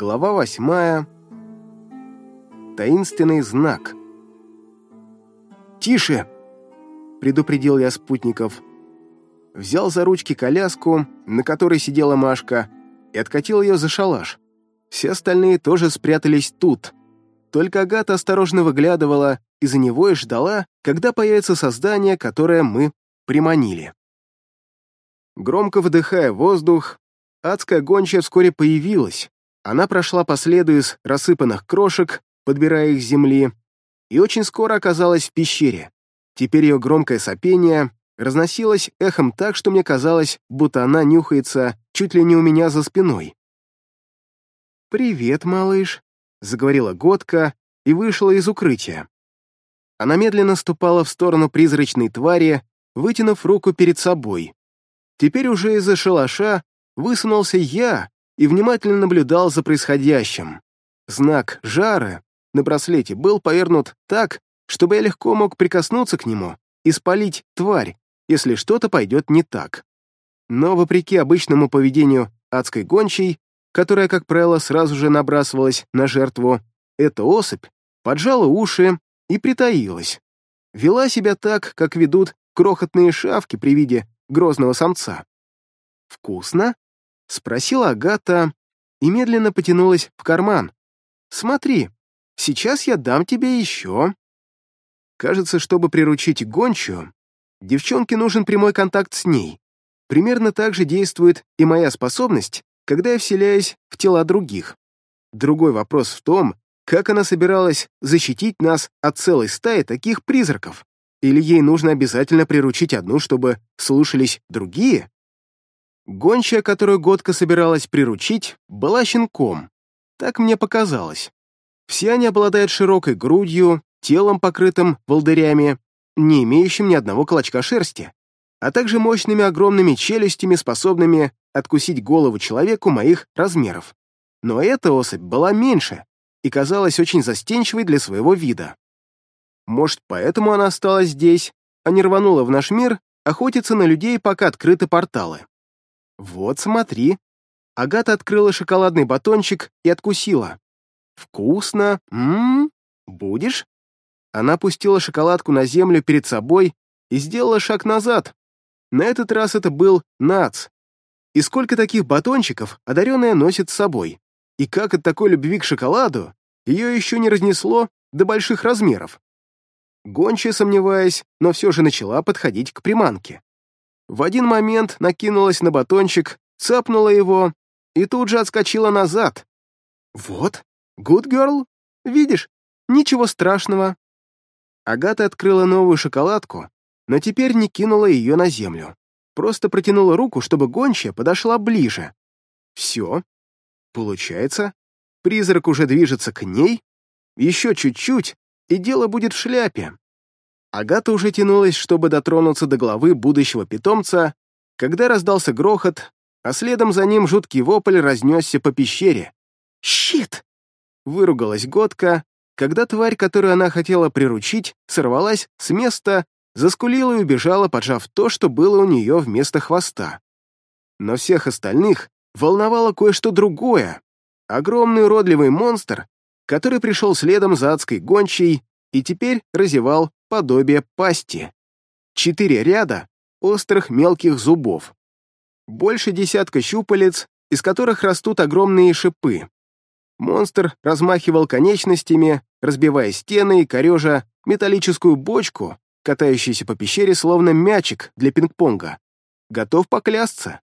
Глава восьмая. Таинственный знак. «Тише!» — предупредил я спутников. Взял за ручки коляску, на которой сидела Машка, и откатил ее за шалаш. Все остальные тоже спрятались тут. Только Агата осторожно выглядывала из-за него и ждала, когда появится создание, которое мы приманили. Громко выдыхая воздух, адская гончая вскоре появилась. Она прошла по следу из рассыпанных крошек, подбирая их с земли, и очень скоро оказалась в пещере. Теперь ее громкое сопение разносилось эхом так, что мне казалось, будто она нюхается чуть ли не у меня за спиной. «Привет, малыш», — заговорила Годка и вышла из укрытия. Она медленно ступала в сторону призрачной твари, вытянув руку перед собой. Теперь уже из-за шалаша высунулся я и внимательно наблюдал за происходящим. Знак жара на браслете был повернут так, чтобы я легко мог прикоснуться к нему и спалить тварь, если что-то пойдет не так. Но, вопреки обычному поведению адской гончей, которая, как правило, сразу же набрасывалась на жертву, эта особь поджала уши и притаилась. Вела себя так, как ведут крохотные шавки при виде грозного самца. «Вкусно?» — спросила Агата и медленно потянулась в карман. «Смотри, сейчас я дам тебе еще». Кажется, чтобы приручить гончую, девчонке нужен прямой контакт с ней. Примерно так же действует и моя способность, когда я вселяюсь в тела других. Другой вопрос в том, как она собиралась защитить нас от целой стаи таких призраков. Или ей нужно обязательно приручить одну, чтобы слушались другие? Гончая, которую Годка собиралась приручить, была щенком. Так мне показалось. Все они обладают широкой грудью, телом, покрытым волдырями, не имеющим ни одного клочка шерсти, а также мощными огромными челюстями, способными откусить голову человеку моих размеров. Но эта особь была меньше и казалась очень застенчивой для своего вида. Может, поэтому она осталась здесь, а не рванула в наш мир охотиться на людей, пока открыты порталы. Вот смотри. Агата открыла шоколадный батончик и откусила. Вкусно. Ммм, будешь? Она пустила шоколадку на землю перед собой и сделала шаг назад. На этот раз это был нац. И сколько таких батончиков одаренная носит с собой? И как от такой любви к шоколаду ее еще не разнесло до больших размеров? Гончая, сомневаясь, но все же начала подходить к приманке. В один момент накинулась на батончик, цапнула его и тут же отскочила назад. «Вот, good girl, видишь, ничего страшного». Агата открыла новую шоколадку, но теперь не кинула ее на землю. Просто протянула руку, чтобы гончая подошла ближе. Все. Получается, призрак уже движется к ней. Еще чуть-чуть, и дело будет в шляпе. Агата уже тянулась, чтобы дотронуться до головы будущего питомца, когда раздался грохот, а следом за ним жуткий вопль разнесся по пещере. «Щит!» — выругалась Годка, когда тварь, которую она хотела приручить, сорвалась с места, заскулила и убежала, поджав то, что было у нее вместо хвоста. Но всех остальных волновало кое-что другое. Огромный уродливый монстр который пришел следом за адской гончей и теперь разевал подобие пасти. Четыре ряда острых мелких зубов. Больше десятка щупалец, из которых растут огромные шипы. Монстр размахивал конечностями, разбивая стены и корежа металлическую бочку, катающуюся по пещере словно мячик для пинг-понга. Готов поклясться.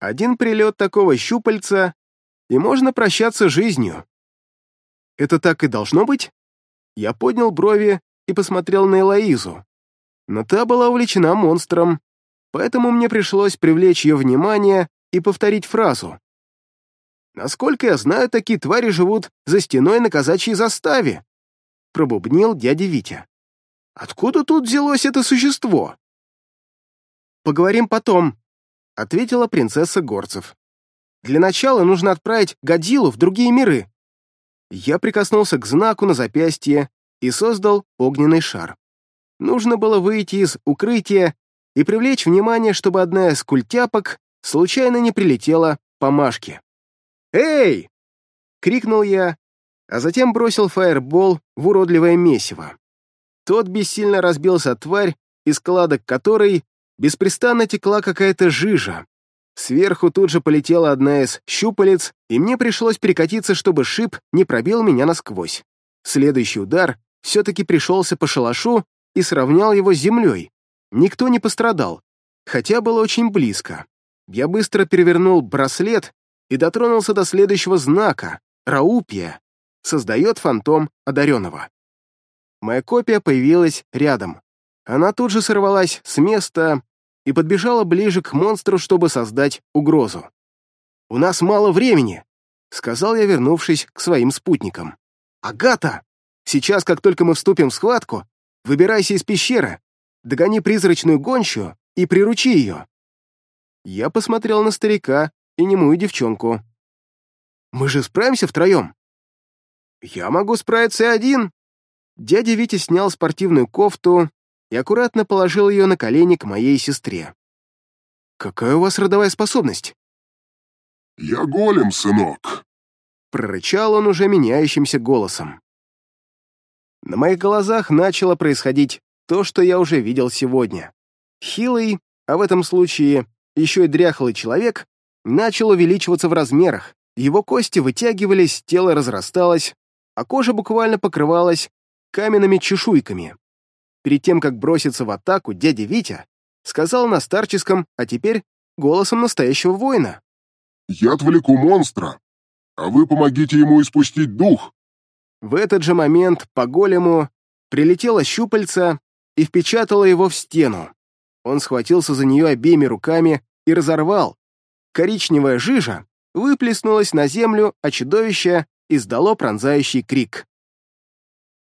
Один прилет такого щупальца, и можно прощаться жизнью. Это так и должно быть? Я поднял брови и посмотрел на Элоизу. Но та была увлечена монстром, поэтому мне пришлось привлечь ее внимание и повторить фразу. «Насколько я знаю, такие твари живут за стеной на казачьей заставе», пробубнил дядя Витя. «Откуда тут взялось это существо?» «Поговорим потом», — ответила принцесса Горцев. «Для начала нужно отправить Годзиллу в другие миры. Я прикоснулся к знаку на запястье и создал огненный шар. Нужно было выйти из укрытия и привлечь внимание, чтобы одна из культяпок случайно не прилетела по Машке. «Эй!» Крикнул я, а затем бросил фаербол в уродливое месиво. Тот бессильно разбился тварь, из складок которой беспрестанно текла какая-то жижа. Сверху тут же полетела одна из щупалец, и мне пришлось перекатиться, чтобы шип не пробил меня насквозь. Следующий удар все-таки пришелся по шалашу и сравнял его с землей. Никто не пострадал, хотя было очень близко. Я быстро перевернул браслет и дотронулся до следующего знака — Раупия. Создает фантом одаренного. Моя копия появилась рядом. Она тут же сорвалась с места и подбежала ближе к монстру, чтобы создать угрозу. «У нас мало времени», — сказал я, вернувшись к своим спутникам. «Агата! Сейчас, как только мы вступим в схватку, выбирайся из пещеры, догони призрачную гончую и приручи ее». Я посмотрел на старика и немую девчонку. «Мы же справимся втроем?» «Я могу справиться и один». Дядя Витя снял спортивную кофту и аккуратно положил ее на колени к моей сестре. «Какая у вас родовая способность?» «Я голем, сынок», — прорычал он уже меняющимся голосом. На моих глазах начало происходить то, что я уже видел сегодня. Хилый, а в этом случае еще и дряхлый человек, начал увеличиваться в размерах, его кости вытягивались, тело разрасталось, а кожа буквально покрывалась каменными чешуйками. Перед тем, как броситься в атаку, дядя Витя сказал на старческом, а теперь голосом настоящего воина. «Я отвлеку монстра, а вы помогите ему испустить дух». В этот же момент по голему прилетела щупальца и впечатала его в стену. Он схватился за нее обеими руками и разорвал. Коричневая жижа выплеснулась на землю, а чудовище издало пронзающий крик.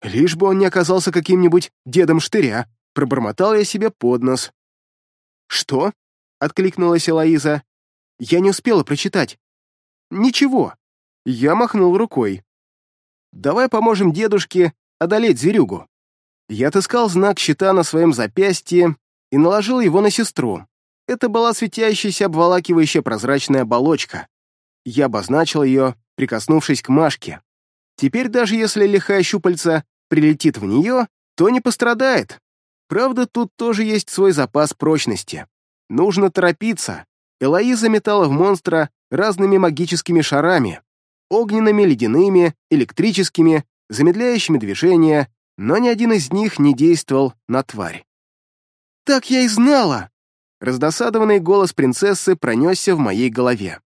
Лишь бы он не оказался каким-нибудь дедом штыря, пробормотал я себе под нос. «Что?» — откликнулась Элоиза. «Я не успела прочитать». «Ничего». Я махнул рукой. «Давай поможем дедушке одолеть зверюгу». Я отыскал знак щита на своем запястье и наложил его на сестру. Это была светящаяся, обволакивающая прозрачная оболочка. Я обозначил ее, прикоснувшись к Машке. Теперь даже если лихая щупальца прилетит в нее, то не пострадает. Правда, тут тоже есть свой запас прочности. Нужно торопиться. Элоиза метала в монстра разными магическими шарами. Огненными, ледяными, электрическими, замедляющими движения, но ни один из них не действовал на тварь. «Так я и знала!» Раздосадованный голос принцессы пронесся в моей голове.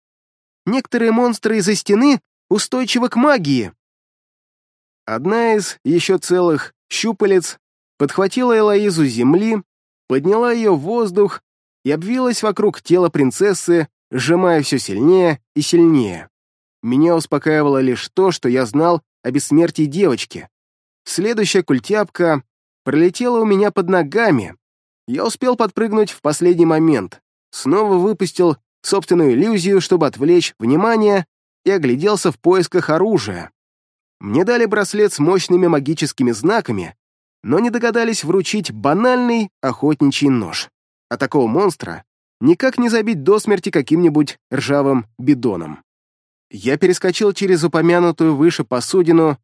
«Некоторые монстры из-за стены устойчивы к магии!» Одна из еще целых щупалец подхватила Элоизу с земли, подняла ее в воздух и обвилась вокруг тела принцессы, сжимая все сильнее и сильнее. Меня успокаивало лишь то, что я знал о бессмертии девочки. Следующая культяпка пролетела у меня под ногами. Я успел подпрыгнуть в последний момент, снова выпустил собственную иллюзию, чтобы отвлечь внимание, и огляделся в поисках оружия. Мне дали браслет с мощными магическими знаками, но не догадались вручить банальный охотничий нож. А такого монстра никак не забить до смерти каким-нибудь ржавым бидоном. Я перескочил через упомянутую выше посудину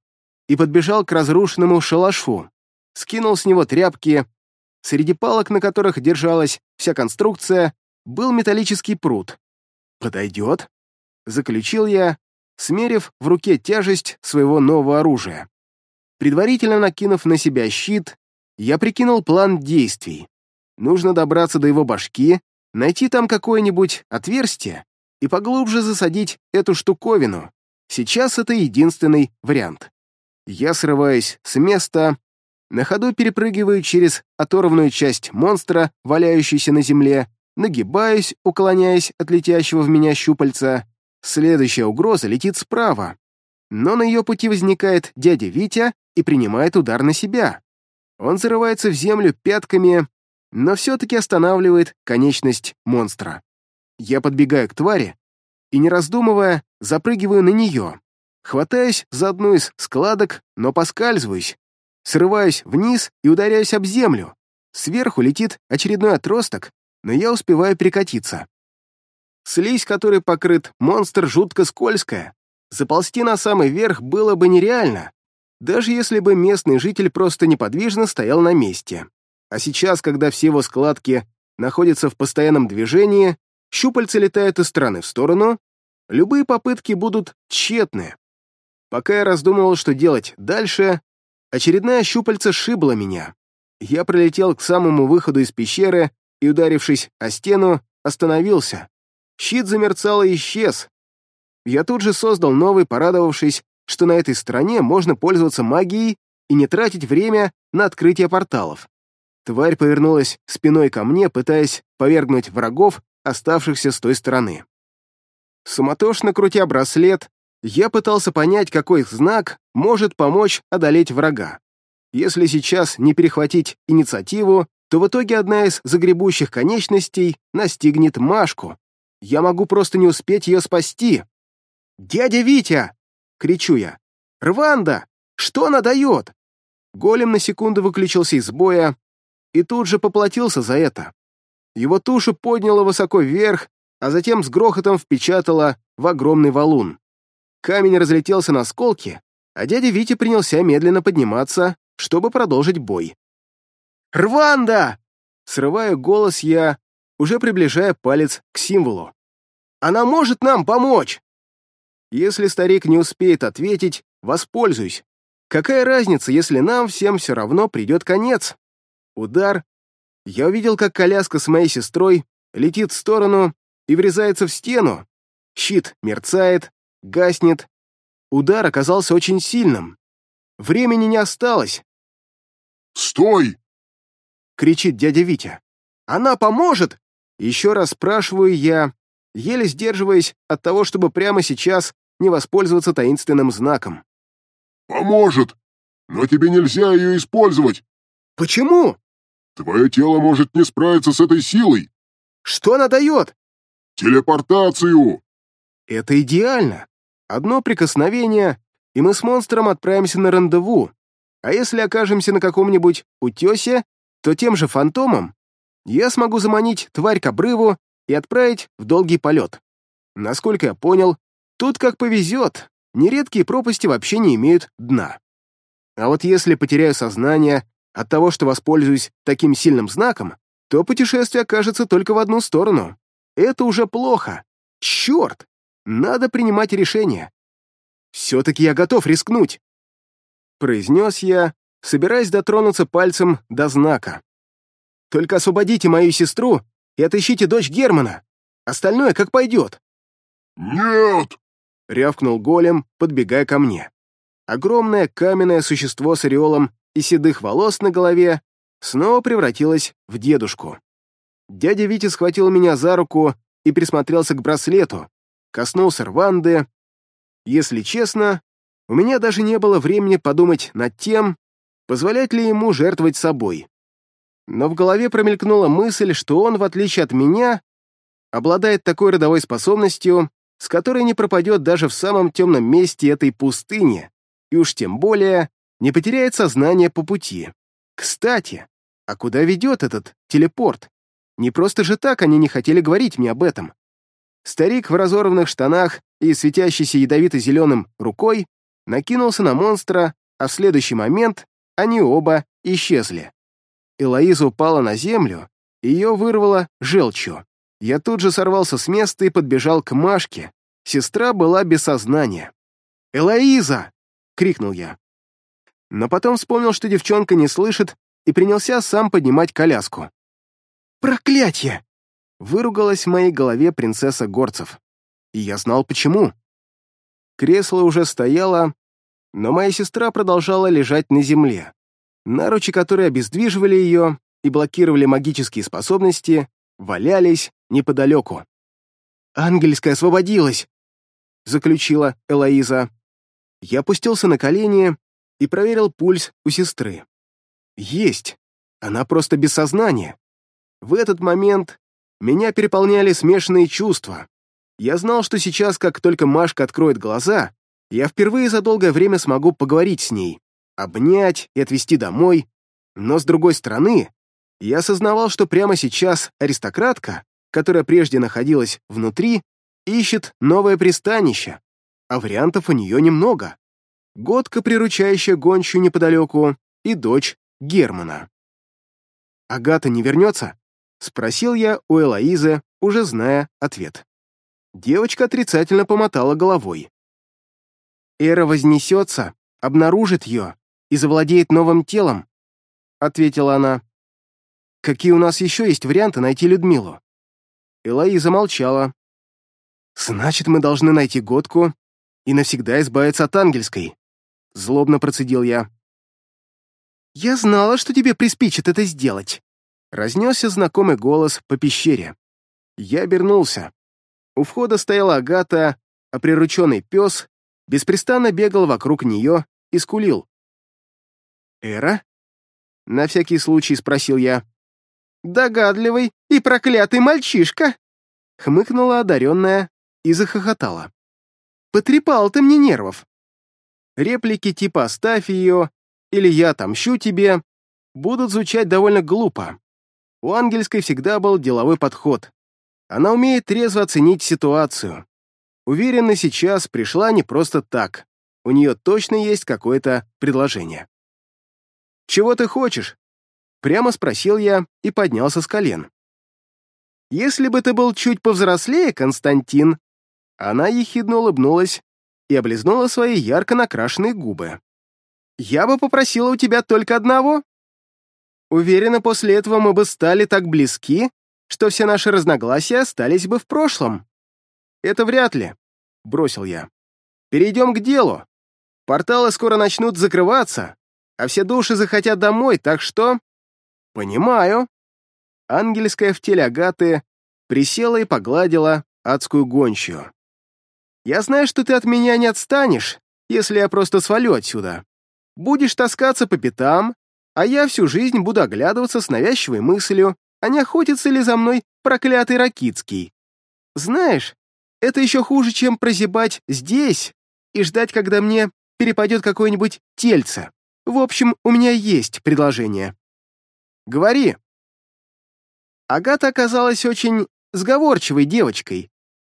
и подбежал к разрушенному шалашу, скинул с него тряпки. Среди палок, на которых держалась вся конструкция, был металлический пруд. «Подойдет?» — заключил я, смерив в руке тяжесть своего нового оружия. Предварительно накинув на себя щит, я прикинул план действий. Нужно добраться до его башки, найти там какое-нибудь отверстие и поглубже засадить эту штуковину. Сейчас это единственный вариант. Я срываюсь с места, на ходу перепрыгиваю через оторванную часть монстра, валяющуюся на земле, нагибаюсь, уклоняясь от летящего в меня щупальца, Следующая угроза летит справа, но на ее пути возникает дядя Витя и принимает удар на себя. Он зарывается в землю пятками, но все-таки останавливает конечность монстра. Я подбегаю к твари и, не раздумывая, запрыгиваю на нее. Хватаюсь за одну из складок, но поскальзываюсь. Срываюсь вниз и ударяюсь об землю. Сверху летит очередной отросток, но я успеваю перекатиться. Слизь, которой покрыт монстр, жутко скользкая. заползти на самый верх было бы нереально, даже если бы местный житель просто неподвижно стоял на месте. А сейчас, когда все его складки находятся в постоянном движении, щупальца летают из стороны в сторону, любые попытки будут тщетны. Пока я раздумывал, что делать дальше, очередная щупальца шибла меня. Я пролетел к самому выходу из пещеры и, ударившись о стену, остановился. Щит замерцал и исчез. Я тут же создал новый, порадовавшись, что на этой стороне можно пользоваться магией и не тратить время на открытие порталов. Тварь повернулась спиной ко мне, пытаясь повергнуть врагов, оставшихся с той стороны. Суматошно крутя браслет, я пытался понять, какой знак может помочь одолеть врага. Если сейчас не перехватить инициативу, то в итоге одна из загребущих конечностей настигнет Машку. Я могу просто не успеть ее спасти. «Дядя Витя!» — кричу я. «Рванда! Что она дает?» Голем на секунду выключился из боя и тут же поплатился за это. Его тушу подняло высоко вверх, а затем с грохотом впечатало в огромный валун. Камень разлетелся на осколки, а дядя Витя принялся медленно подниматься, чтобы продолжить бой. «Рванда!» Срываю голос я, уже приближая палец к символу. «Она может нам помочь!» Если старик не успеет ответить, воспользуюсь. Какая разница, если нам всем все равно придет конец? Удар. Я увидел, как коляска с моей сестрой летит в сторону и врезается в стену. Щит мерцает, гаснет. Удар оказался очень сильным. Времени не осталось. «Стой!» — кричит дядя Витя. «Она поможет!» Еще раз спрашиваю я, еле сдерживаясь от того, чтобы прямо сейчас не воспользоваться таинственным знаком. «Поможет! Но тебе нельзя ее использовать!» «Почему?» «Твое тело может не справиться с этой силой!» «Что она дает?» «Телепортацию!» «Это идеально! Одно прикосновение, и мы с монстром отправимся на рандеву. А если окажемся на каком-нибудь утесе, то тем же фантомом я смогу заманить тварь к обрыву и отправить в долгий полет. Насколько я понял, тут как повезет, нередкие пропасти вообще не имеют дна. А вот если потеряю сознание от того, что воспользуюсь таким сильным знаком, то путешествие окажется только в одну сторону. Это уже плохо. Черт! Надо принимать решение. Все-таки я готов рискнуть. Произнес я, собираясь дотронуться пальцем до знака. Только освободите мою сестру и отыщите дочь Германа. Остальное как пойдет. «Нет!» — рявкнул голем, подбегая ко мне. Огромное каменное существо с ореолом и седых волос на голове снова превратилось в дедушку. Дядя Витя схватил меня за руку и присмотрелся к браслету, коснулся рванды. Если честно, у меня даже не было времени подумать над тем, позволять ли ему жертвовать собой. Но в голове промелькнула мысль, что он, в отличие от меня, обладает такой родовой способностью, с которой не пропадет даже в самом темном месте этой пустыни, и уж тем более не потеряет сознание по пути. Кстати, а куда ведет этот телепорт? Не просто же так они не хотели говорить мне об этом. Старик в разорванных штанах и светящийся ядовито-зеленым рукой накинулся на монстра, а в следующий момент они оба исчезли. Элоиза упала на землю, ее вырвало желчью. Я тут же сорвался с места и подбежал к Машке. Сестра была без сознания. «Элоиза!» — крикнул я. Но потом вспомнил, что девчонка не слышит, и принялся сам поднимать коляску. «Проклятье!» — выругалась в моей голове принцесса Горцев. И я знал, почему. Кресло уже стояло, но моя сестра продолжала лежать на земле. Наручи, которые обездвиживали ее и блокировали магические способности, валялись неподалеку. «Ангельская освободилась!» — заключила Элоиза. Я опустился на колени и проверил пульс у сестры. «Есть! Она просто без сознания!» В этот момент меня переполняли смешанные чувства. Я знал, что сейчас, как только Машка откроет глаза, я впервые за долгое время смогу поговорить с ней, обнять и отвезти домой, но, с другой стороны, я осознавал, что прямо сейчас аристократка, которая прежде находилась внутри, ищет новое пристанище. а вариантов у нее немного. Годка, приручающая гончую неподалеку, и дочь Германа. «Агата не вернется?» — спросил я у Элоизы, уже зная ответ. Девочка отрицательно помотала головой. «Эра вознесется, обнаружит ее и завладеет новым телом», — ответила она. «Какие у нас еще есть варианты найти Людмилу?» Элоиза молчала. «Значит, мы должны найти Годку и навсегда избавиться от Ангельской», — злобно процедил я. «Я знала, что тебе приспичит это сделать», — разнесся знакомый голос по пещере. Я обернулся. У входа стояла Агата, а прирученный пес беспрестанно бегал вокруг нее и скулил. «Эра?» — на всякий случай спросил я. «Догадливый и проклятый мальчишка!» — хмыкнула одаренная и захохотала. «Потрепал ты мне нервов!» Реплики типа «оставь ее» или «я отомщу тебе» будут звучать довольно глупо. У ангельской всегда был деловой подход. Она умеет трезво оценить ситуацию. Уверена, сейчас пришла не просто так. У нее точно есть какое-то предложение. «Чего ты хочешь?» Прямо спросил я и поднялся с колен. «Если бы ты был чуть повзрослее, Константин...» Она ехидно улыбнулась и облизнула свои ярко накрашенные губы. «Я бы попросила у тебя только одного. Уверена, после этого мы бы стали так близки, что все наши разногласия остались бы в прошлом. Это вряд ли, бросил я. Перейдем к делу. Порталы скоро начнут закрываться, а все души захотят домой, так что... Понимаю. Ангельская в теле Агаты присела и погладила адскую гончую. Я знаю, что ты от меня не отстанешь, если я просто свалю отсюда. Будешь таскаться по пятам, а я всю жизнь буду оглядываться с навязчивой мыслью, а не охотится ли за мной проклятый Ракицкий. Знаешь, это еще хуже, чем прозябать здесь и ждать, когда мне перепадет какое-нибудь тельце. В общем, у меня есть предложение. Говори. Агата оказалась очень сговорчивой девочкой.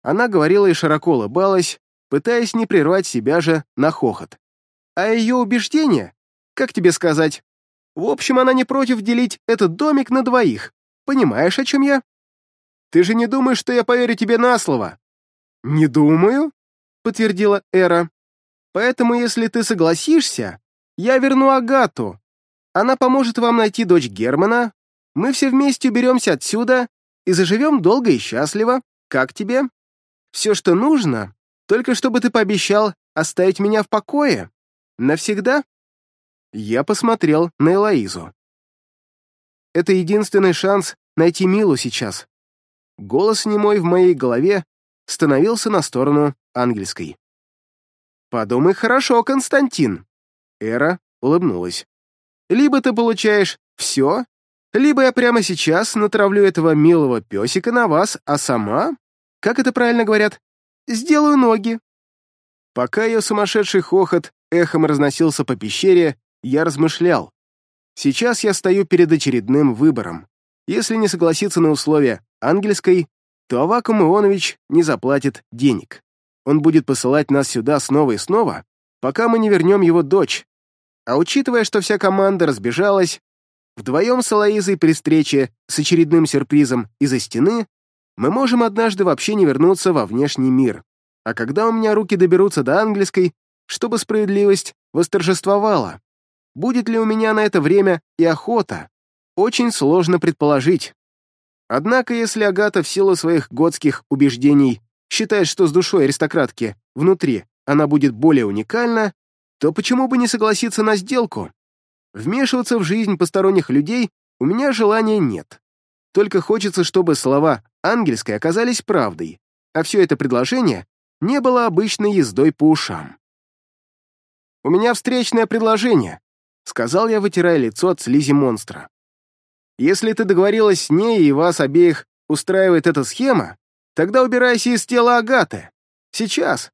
Она говорила и широко улыбалась, пытаясь не прервать себя же на хохот. А ее убеждения, как тебе сказать, в общем, она не против делить этот домик на двоих. Понимаешь, о чем я? Ты же не думаешь, что я поверю тебе на слово?» «Не думаю», — подтвердила Эра. «Поэтому, если ты согласишься, я верну Агату. Она поможет вам найти дочь Германа. Мы все вместе уберемся отсюда и заживем долго и счастливо. Как тебе? Все, что нужно, только чтобы ты пообещал оставить меня в покое. Навсегда?» Я посмотрел на Элоизу. Это единственный шанс найти Милу сейчас. Голос немой в моей голове становился на сторону ангельской. «Подумай хорошо, Константин!» Эра улыбнулась. «Либо ты получаешь все, либо я прямо сейчас натравлю этого милого песика на вас, а сама, как это правильно говорят, сделаю ноги». Пока ее сумасшедший хохот эхом разносился по пещере, я размышлял. Сейчас я стою перед очередным выбором. Если не согласиться на условия ангельской, то Авакум Ионович не заплатит денег. Он будет посылать нас сюда снова и снова, пока мы не вернем его дочь. А учитывая, что вся команда разбежалась, вдвоем с Алоизой при встрече с очередным сюрпризом из-за стены, мы можем однажды вообще не вернуться во внешний мир. А когда у меня руки доберутся до ангельской, чтобы справедливость восторжествовала? Будет ли у меня на это время и охота? Очень сложно предположить. Однако, если Агата в силу своих готских убеждений считает, что с душой аристократки внутри она будет более уникальна, то почему бы не согласиться на сделку? Вмешиваться в жизнь посторонних людей у меня желания нет. Только хочется, чтобы слова ангельской оказались правдой, а все это предложение не было обычной ездой по ушам. «У меня встречное предложение», сказал я, вытирая лицо от слизи монстра. «Если ты договорилась с ней и вас обеих устраивает эта схема, тогда убирайся из тела Агаты. Сейчас.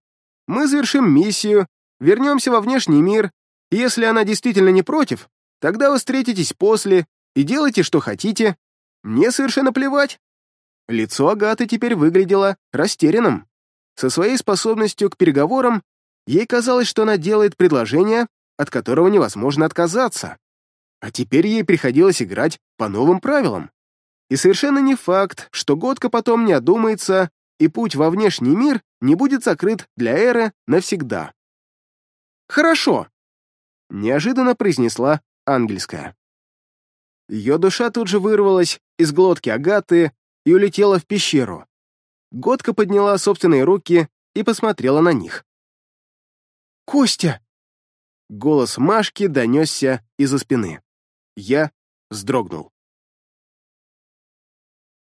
Мы завершим миссию, вернемся во внешний мир, и если она действительно не против, тогда вы встретитесь после и делайте, что хотите. Мне совершенно плевать». Лицо Агаты теперь выглядело растерянным. Со своей способностью к переговорам Ей казалось, что она делает предложение, от которого невозможно отказаться. А теперь ей приходилось играть по новым правилам. И совершенно не факт, что Годка потом не одумается, и путь во внешний мир не будет закрыт для Эры навсегда. «Хорошо», — неожиданно произнесла ангельская. Ее душа тут же вырвалась из глотки Агаты и улетела в пещеру. Годка подняла собственные руки и посмотрела на них. «Костя!» Голос Машки донесся из-за спины. Я вздрогнул.